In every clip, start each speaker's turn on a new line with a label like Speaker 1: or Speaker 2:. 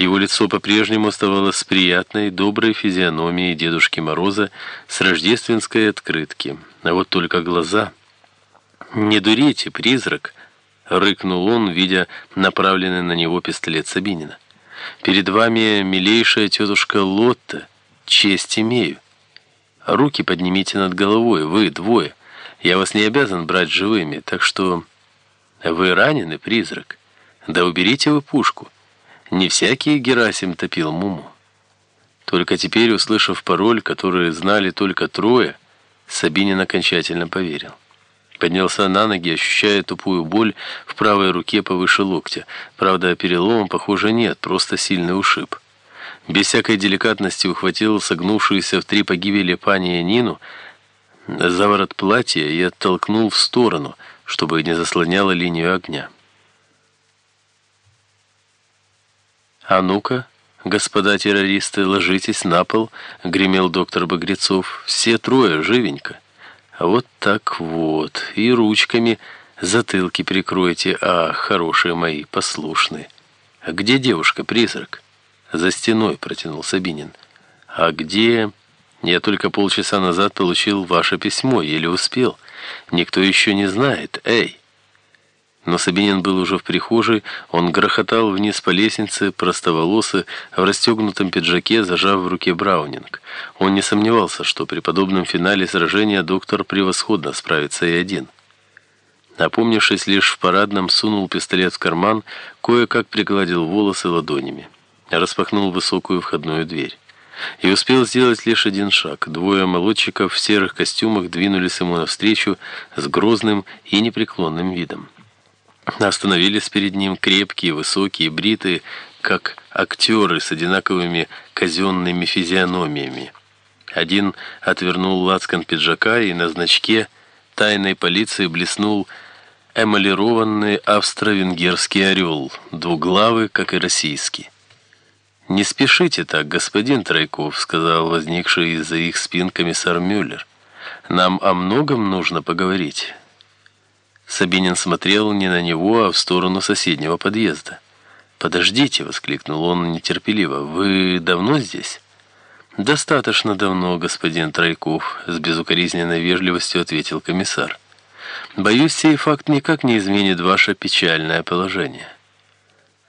Speaker 1: Его лицо по-прежнему оставалось приятной, доброй физиономией Дедушки Мороза с рождественской открытки. А вот только глаза... «Не дурите, призрак!» — рыкнул он, видя направленный на него пистолет Сабинина. «Перед вами милейшая тетушка Лотта. Честь имею. Руки поднимите над головой, вы двое. Я вас не обязан брать живыми, так что... Вы ранены, призрак? Да уберите вы пушку». Не всякий Герасим топил Муму. Только теперь, услышав пароль, который знали только трое, Сабинин окончательно поверил. Поднялся на ноги, ощущая тупую боль в правой руке повыше локтя. Правда, перелома, похоже, нет, просто сильный ушиб. Без всякой деликатности ухватил согнувшуюся в три погибели пани Нину за ворот платья и оттолкнул в сторону, чтобы не заслоняло линию огня. «А ну-ка, господа террористы, ложитесь на пол», — гремел доктор Багрецов. «Все трое, живенько». «Вот так вот, и ручками затылки прикройте, а, хорошие мои, послушные». «А где девушка-призрак?» «За стеной», — протянул Сабинин. «А где...» «Я только полчаса назад получил ваше письмо, еле успел. Никто еще не знает. Эй!» Но Сабинин был уже в прихожей, он грохотал вниз по лестнице, простоволосый, в расстегнутом пиджаке, зажав в руке браунинг. Он не сомневался, что при подобном финале сражения доктор превосходно справится и один. Опомнившись лишь в парадном, сунул пистолет в карман, кое-как пригладил волосы ладонями. Распахнул высокую входную дверь. И успел сделать лишь один шаг. Двое молодчиков в серых костюмах двинулись ему навстречу с грозным и непреклонным видом. Остановились перед ним крепкие, высокие, бритые, как актеры с одинаковыми казенными физиономиями. Один отвернул лацкан пиджака, и на значке тайной полиции блеснул эмалированный австро-венгерский орел, двуглавый, как и российский. «Не спешите так, господин Тройков», — сказал возникший из-за их спин комиссар Мюллер. «Нам о многом нужно поговорить». Сабинин смотрел не на него, а в сторону соседнего подъезда. «Подождите!» — воскликнул он нетерпеливо. «Вы давно здесь?» «Достаточно давно, господин Тройков», — с безукоризненной вежливостью ответил комиссар. «Боюсь, сей факт никак не изменит ваше печальное положение».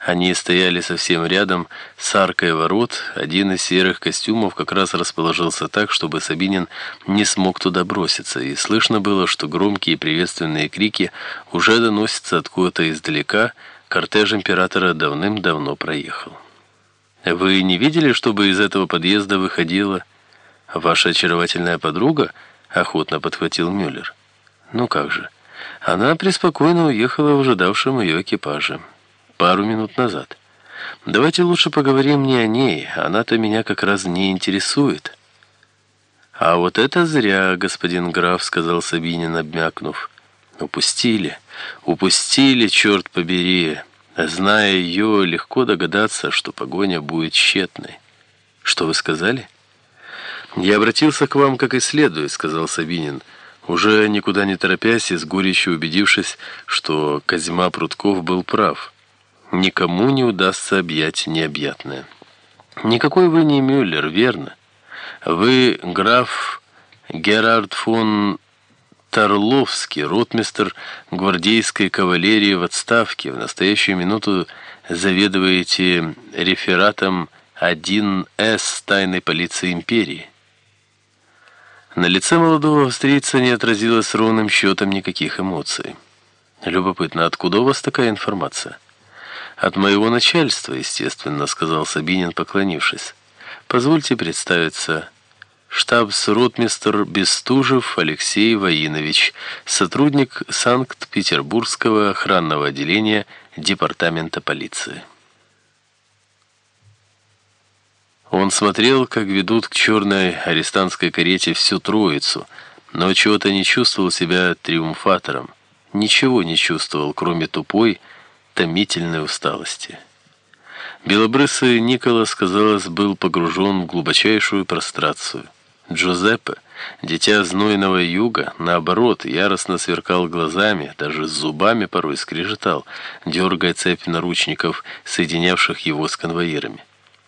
Speaker 1: Они стояли совсем рядом с аркой ворот. Один из серых костюмов как раз расположился так, чтобы Сабинин не смог туда броситься, и слышно было, что громкие приветственные крики уже доносятся откуда-то издалека, кортеж императора давным-давно проехал. «Вы не видели, чтобы из этого подъезда выходила ваша очаровательная подруга?» — охотно подхватил Мюллер. «Ну как же, она преспокойно уехала в ожидавшем ее экипаже» пару минут назад. Давайте лучше поговорим не о ней, она-то меня как раз не интересует. А вот это зря, господин граф, сказал Сабинин, обмякнув. Упустили, упустили, черт побери. Зная ее, легко догадаться, что погоня будет тщетной. Что вы сказали? Я обратился к вам как и следует, сказал Сабинин, уже никуда не торопясь и с горечью убедившись, что Козьма Прутков был прав никому не удастся объять необъятное. Никакой вы не Мюллер, верно? Вы граф Герард фон Тарловский, ротмистр гвардейской кавалерии в отставке. В настоящую минуту заведуете рефератом 1С тайной полиции империи. На лице молодого австрийца не отразилось ровным счетом никаких эмоций. Любопытно, откуда у вас такая информация? «От моего начальства, естественно», — сказал Сабинин, поклонившись. «Позвольте представиться. Штабс-ротмистр Бестужев Алексей Воинович, сотрудник Санкт-Петербургского охранного отделения Департамента полиции». Он смотрел, как ведут к черной арестантской карете всю троицу, но чего-то не чувствовал себя триумфатором. Ничего не чувствовал, кроме тупой, томительной усталости. Белобрысый Николас, казалось, был погружен в глубочайшую прострацию. Джузеппе, Дитя знойного юга, наоборот, яростно сверкал глазами, даже с зубами порой скрежетал, дергая цепь наручников, соединявших его с конвоирами.